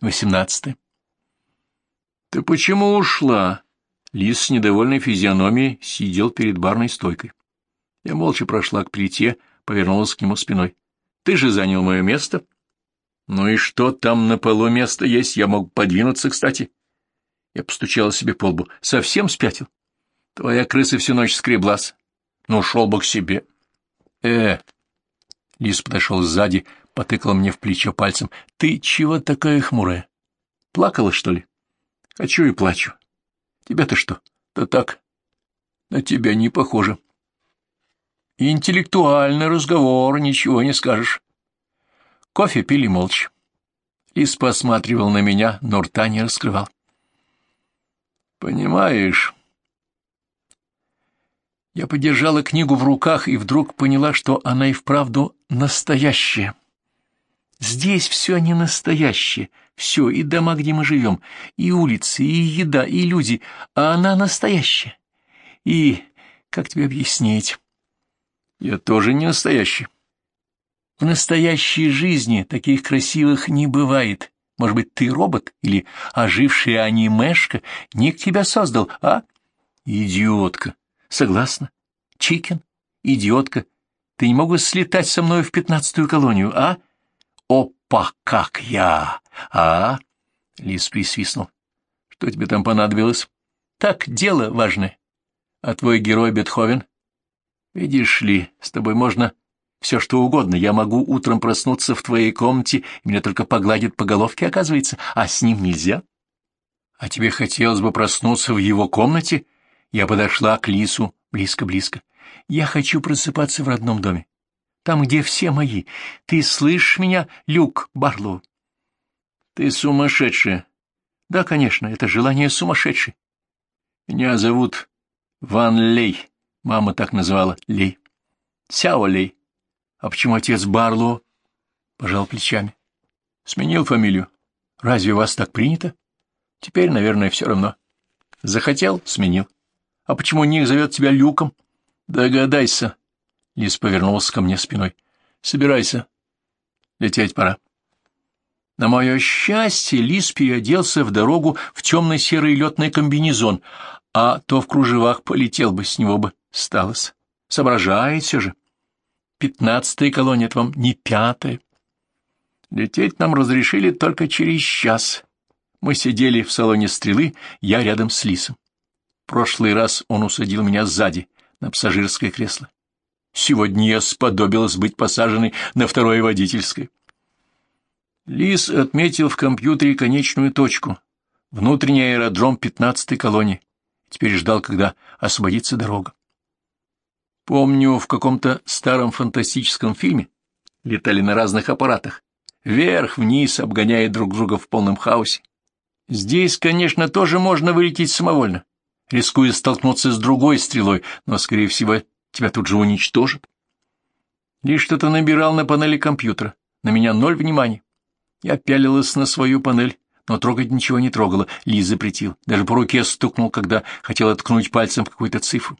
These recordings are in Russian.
Восемнадцатое. Ты почему ушла? Лис с недовольной физиономией сидел перед барной стойкой. Я молча прошла к плите, повернулась к нему спиной. Ты же занял мое место. Ну и что там на полу место есть? Я мог подвинуться, кстати. Я постучала себе по лбу. Совсем спятил? Твоя крыса всю ночь скреблась. Ну, шел бы к себе. Э, Лис подошел сзади, потыкал мне в плечо пальцем. Ты чего такая хмурая? Плакала, что ли? Хочу и плачу. Тебя-то что? Да так. На тебя не похоже. Интеллектуальный разговор, ничего не скажешь. Кофе пили молча. Лис посматривал на меня, но рта не раскрывал. Понимаешь, я подержала книгу в руках и вдруг поняла, что она и вправду настоящая. Здесь все не настоящее, все, и дома, где мы живем, и улицы, и еда, и люди, а она настоящая. И, как тебе объяснить? Я тоже не настоящий. В настоящей жизни таких красивых не бывает. Может быть, ты робот или ожившая анимешка? Ник тебя создал, а? Идиотка. Согласна. Чикен, идиотка, ты не могу слетать со мной в пятнадцатую колонию, а? Опа, как я! А? Лис присвистнул. Что тебе там понадобилось? Так, дело важное. А твой герой Бетховен? Видишь ли, с тобой можно все что угодно. Я могу утром проснуться в твоей комнате, и меня только погладят по головке, оказывается, а с ним нельзя. А тебе хотелось бы проснуться в его комнате? Я подошла к Лису близко-близко. Я хочу просыпаться в родном доме. Там, где все мои. Ты слышишь меня, Люк Барлоу? Ты сумасшедшая. Да, конечно, это желание сумасшедшей. Меня зовут Ван Лей. Мама так называла Лей. Сяо Лей. А почему отец Барлоу? Пожал плечами. Сменил фамилию. Разве у вас так принято? Теперь, наверное, все равно. Захотел — сменил. А почему Ник зовет тебя Люком? Догадайся. Лис повернулся ко мне спиной. Собирайся. Лететь пора. На мое счастье, Лис переоделся в дорогу в темно-серый летный комбинезон, а то в кружевах полетел бы, с него бы сталось. Соображает все же. Пятнадцатая колония, это вам не пятая. Лететь нам разрешили только через час. Мы сидели в салоне стрелы, я рядом с Лисом прошлый раз он усадил меня сзади, на пассажирское кресло. Сегодня я сподобилась быть посаженной на второе водительское. Лис отметил в компьютере конечную точку. Внутренний аэродром пятнадцатой колонии. Теперь ждал, когда освободится дорога. Помню, в каком-то старом фантастическом фильме летали на разных аппаратах, вверх-вниз, обгоняя друг друга в полном хаосе. Здесь, конечно, тоже можно вылететь самовольно, рискуя столкнуться с другой стрелой, но, скорее всего, тебя тут же уничтожат. Лишь что-то набирал на панели компьютера. На меня ноль внимания. Я пялилась на свою панель, но трогать ничего не трогала. Лиз запретил. Даже по руке стукнул, когда хотел ткнуть пальцем какую-то цифру.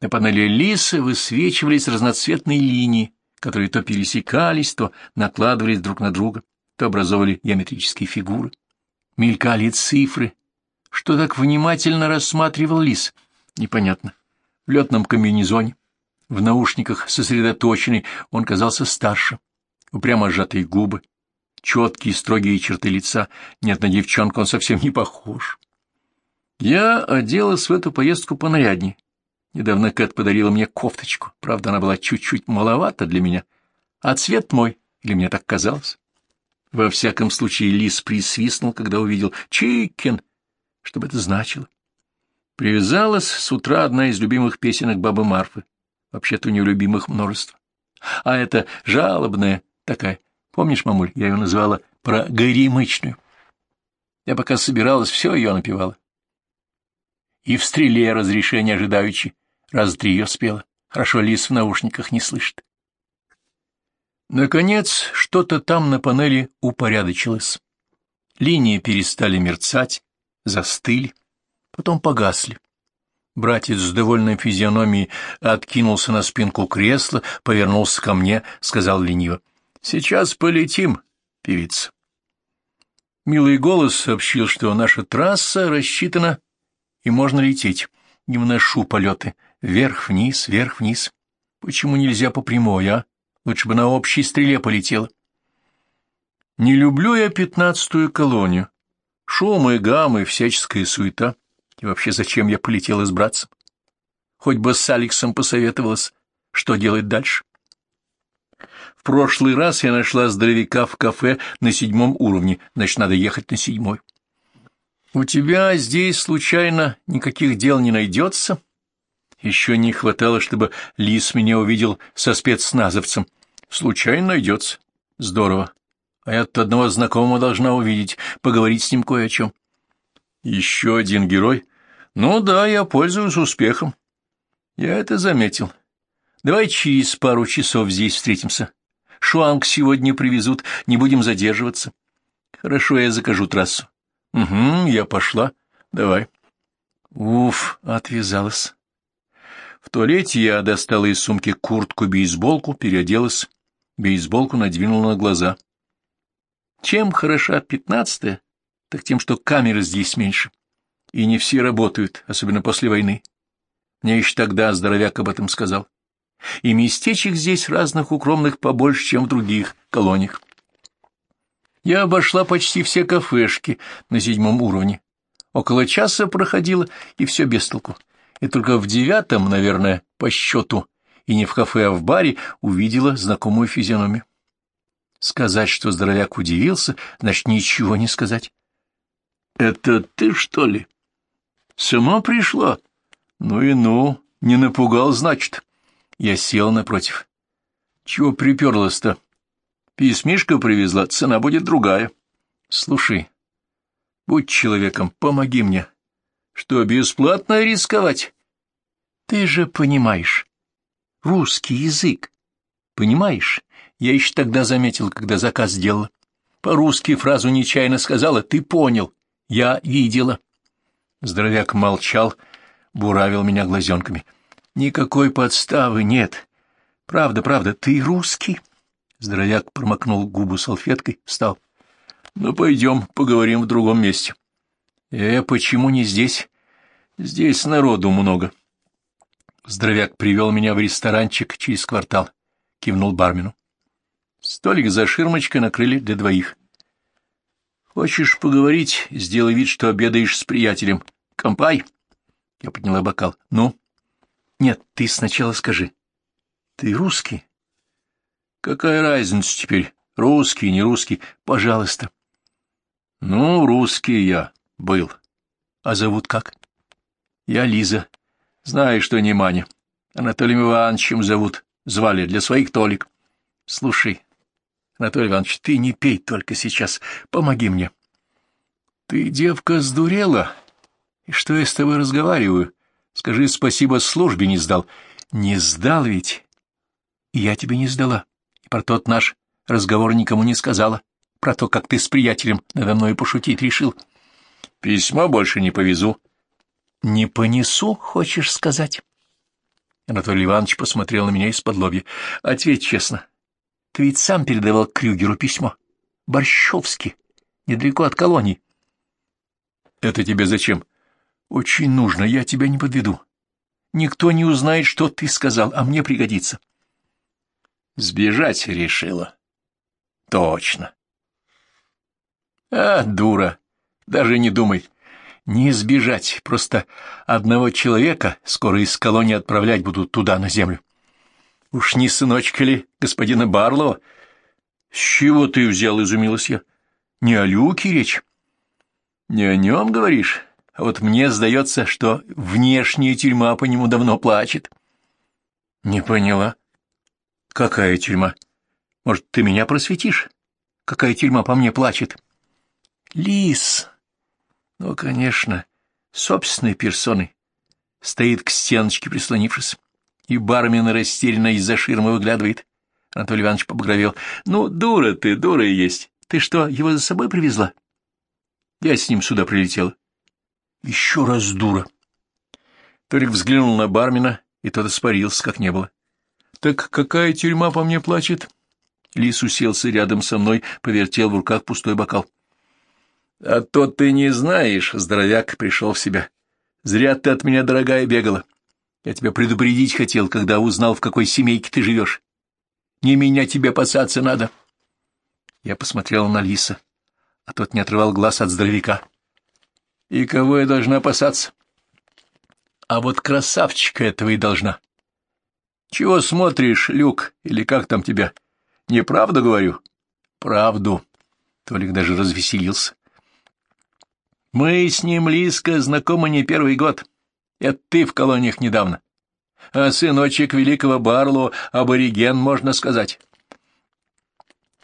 На панели Лисы высвечивались разноцветные линии, которые то пересекались, то накладывались друг на друга, то образовывали геометрические фигуры. Мелькали цифры, что так внимательно рассматривал лис? Непонятно. В летном комбинезоне, в наушниках сосредоточенный, он казался старше. Упрямо сжатые губы, четкие строгие черты лица. Нет, на девчонку он совсем не похож. Я оделась в эту поездку понаряднее. Недавно Кэт подарила мне кофточку. Правда, она была чуть-чуть маловата для меня. А цвет мой, или мне так казалось? Во всяком случае, лис присвистнул, когда увидел «Чикен!» Что бы это значило? Привязалась с утра одна из любимых песенок бабы Марфы. Вообще-то у нее любимых множество. А это жалобная такая. Помнишь, мамуль, я ее называла про горемычную. Я пока собиралась, все ее напевала. И в стреле разрешение ожидаючи, раз три ее спела. Хорошо лис в наушниках не слышит. Наконец, что-то там на панели упорядочилось. Линии перестали мерцать, застыли, потом погасли. Братец с довольной физиономией откинулся на спинку кресла, повернулся ко мне, сказал лениво. — Сейчас полетим, певица. Милый голос сообщил, что наша трасса рассчитана и можно лететь. Не вношу полеты. Вверх-вниз, вверх-вниз. Почему нельзя по прямой, а? Лучше бы на общей стреле полетела. Не люблю я пятнадцатую колонию. Шумы, гаммы, всяческая суета. И вообще, зачем я полетела с братцем? Хоть бы с Алексом посоветовалась, что делать дальше. В прошлый раз я нашла здоровяка в кафе на седьмом уровне, значит, надо ехать на седьмой. У тебя здесь, случайно, никаких дел не найдется? Еще не хватало, чтобы Лис меня увидел со спецназовцем. Случайно найдется. Здорово. А я тут одного знакомого должна увидеть, поговорить с ним кое о чем. Еще один герой? Ну да, я пользуюсь успехом. Я это заметил. Давай через пару часов здесь встретимся. Шуанг сегодня привезут, не будем задерживаться. Хорошо, я закажу трассу. Угу, я пошла. Давай. Уф, отвязалась. В туалете я достала из сумки куртку-бейсболку, переоделась, бейсболку надвинула на глаза. Чем хороша пятнадцатая, так тем, что камеры здесь меньше. И не все работают, особенно после войны. Мне еще тогда здоровяк об этом сказал и местечек здесь разных укромных побольше, чем в других колониях. Я обошла почти все кафешки на седьмом уровне. Около часа проходила, и все без толку. И только в девятом, наверное, по счету, и не в кафе, а в баре, увидела знакомую физиономию. Сказать, что здоровяк удивился, значит, ничего не сказать. — Это ты, что ли? — Сама пришла? — Ну и ну, не напугал, значит. Я сел напротив. Чего приперлась-то? Письмишка привезла, цена будет другая. Слушай, будь человеком, помоги мне. Что, бесплатно рисковать? Ты же понимаешь. Русский язык. Понимаешь? Я еще тогда заметил, когда заказ сделала. По-русски фразу нечаянно сказала, ты понял. Я видела. Здоровяк молчал, буравил меня глазенками. Никакой подставы нет. Правда, правда, ты русский? Здоровяк промокнул губы салфеткой, встал. Ну, пойдем, поговорим в другом месте. Э, почему не здесь? Здесь народу много. Здоровяк привел меня в ресторанчик через квартал, кивнул бармену. Столик за ширмочкой накрыли для двоих. Хочешь поговорить? Сделай вид, что обедаешь с приятелем. Компай. Я подняла бокал. Ну? Нет, ты сначала скажи. Ты русский? Какая разница теперь, русский, не русский? Пожалуйста. Ну, русский я был. А зовут как? Я Лиза. Знаешь, что не Маня. Анатолием Ивановичем зовут. Звали для своих Толик. Слушай, Анатолий Иванович, ты не пей только сейчас. Помоги мне. Ты, девка, сдурела? И что я с тобой разговариваю? Скажи спасибо, службе не сдал. Не сдал ведь? Я тебе не сдала. И про тот наш разговор никому не сказала. Про то, как ты с приятелем надо мной пошутить решил. Письма больше не повезу. Не понесу, хочешь сказать? Анатолий Иванович посмотрел на меня из-под лобья. Ответь честно. Ты ведь сам передавал Крюгеру письмо. Борщевский, недалеко от колонии. Это тебе зачем? Очень нужно, я тебя не подведу. Никто не узнает, что ты сказал, а мне пригодится. Сбежать решила. Точно. А, дура, даже не думай. Не сбежать, просто одного человека скоро из колонии отправлять будут туда, на землю. Уж не сыночка ли господина Барлова? С чего ты взял, изумилась я? Не о Люке речь? Не о нем, говоришь? А вот мне сдается, что внешняя тюрьма по нему давно плачет. Не поняла. Какая тюрьма? Может, ты меня просветишь? Какая тюрьма по мне плачет? Лис. Ну, конечно, собственной персоной. Стоит к стеночке, прислонившись. И бармен растерянно из-за ширмы выглядывает. Анатолий Иванович побагровел. Ну, дура ты, дура есть. Ты что, его за собой привезла? Я с ним сюда прилетела. Еще раз дура. Толик взглянул на бармена, и тот испарился, как не было. — Так какая тюрьма по мне плачет? Лис уселся рядом со мной, повертел в руках пустой бокал. — А то ты не знаешь, — здоровяк пришел в себя. — Зря ты от меня, дорогая, бегала. Я тебя предупредить хотел, когда узнал, в какой семейке ты живешь. Не меня тебе опасаться надо. Я посмотрел на Лиса, а тот не отрывал глаз от здоровяка. — И кого я должна опасаться? — А вот красавчика этого и должна. — Чего смотришь, Люк, или как там тебя? Неправду говорю? — Правду. Толик даже развеселился. Мы с ним, Лиска, знакомы не первый год. Это ты в колониях недавно. А сыночек великого Барло — абориген, можно сказать.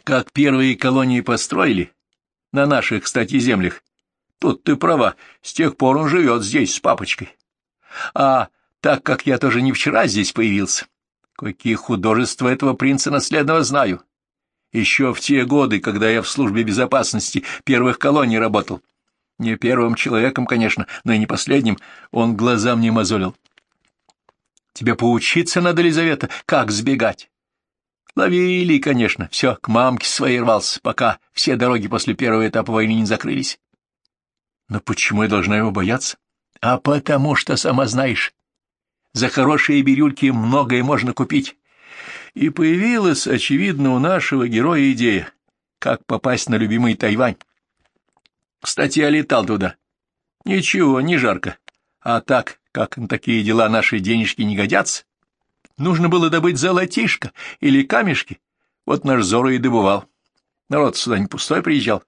Как первые колонии построили, на наших, кстати, землях, тут ты права, с тех пор он живет здесь с папочкой. А так как я тоже не вчера здесь появился, какие художества этого принца наследного знаю. Еще в те годы, когда я в службе безопасности первых колоний работал, не первым человеком, конечно, но и не последним. Он глазам не мозолил. Тебе поучиться надо, Лизавета, как сбегать. Ловили, конечно, все, к мамке своей рвался, пока все дороги после первого этапа войны не закрылись. Но почему я должна его бояться? А потому что, сама знаешь, за хорошие бирюльки многое можно купить. И появилась, очевидно, у нашего героя идея, как попасть на любимый Тайвань. Кстати, я летал туда. Ничего, не жарко. А так, как на такие дела наши денежки не годятся, нужно было добыть золотишко или камешки. Вот наш Зоро и добывал. Народ сюда не пустой приезжал.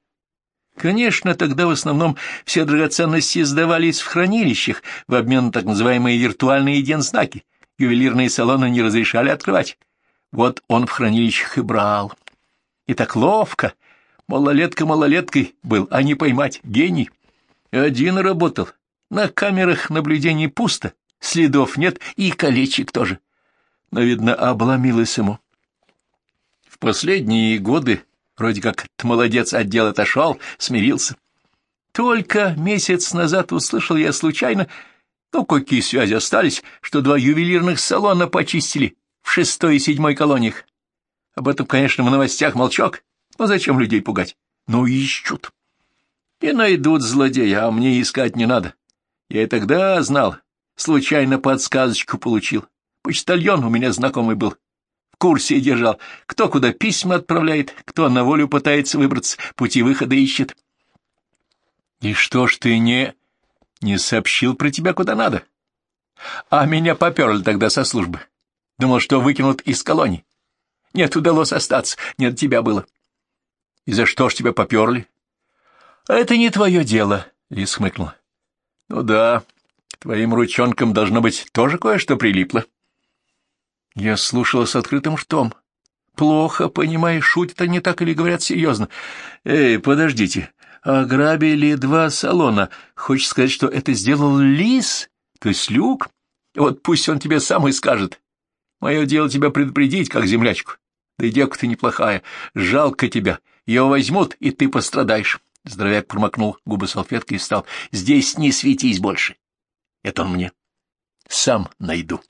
Конечно, тогда в основном все драгоценности сдавались в хранилищах в обмен на так называемые виртуальные дензнаки. Ювелирные салоны не разрешали открывать. Вот он в хранилищах и брал. И так ловко, Малолетка малолеткой был, а не поймать. Гений. Один работал. На камерах наблюдений пусто, следов нет и колечек тоже. Но, видно, обломилось ему. В последние годы вроде как молодец отдел отошел, смирился. Только месяц назад услышал я случайно, ну, какие связи остались, что два ювелирных салона почистили в шестой и седьмой колониях. Об этом, конечно, в новостях молчок. Но зачем людей пугать? Ну, ищут. И найдут злодея, а мне искать не надо. Я и тогда знал, случайно подсказочку получил. Почтальон у меня знакомый был. В курсе держал, кто куда письма отправляет, кто на волю пытается выбраться, пути выхода ищет. И что ж ты не... не сообщил про тебя куда надо? А меня поперли тогда со службы. Думал, что выкинут из колонии. Нет, удалось остаться, нет тебя было. — И за что ж тебя поперли? — Это не твое дело, — Лис хмыкнул. — Ну да, к твоим ручонкам должно быть тоже кое-что прилипло. Я слушала с открытым ртом. Плохо, понимаешь, шутят они так или говорят серьезно. Эй, подождите, ограбили два салона. Хочешь сказать, что это сделал Лис, то есть Люк? Вот пусть он тебе сам и скажет. Мое дело тебя предупредить, как землячку. Да и девка ты неплохая, жалко тебя. Ее возьмут, и ты пострадаешь. Здоровяк промокнул губы салфеткой и стал. Здесь не светись больше. Это он мне. Сам найду.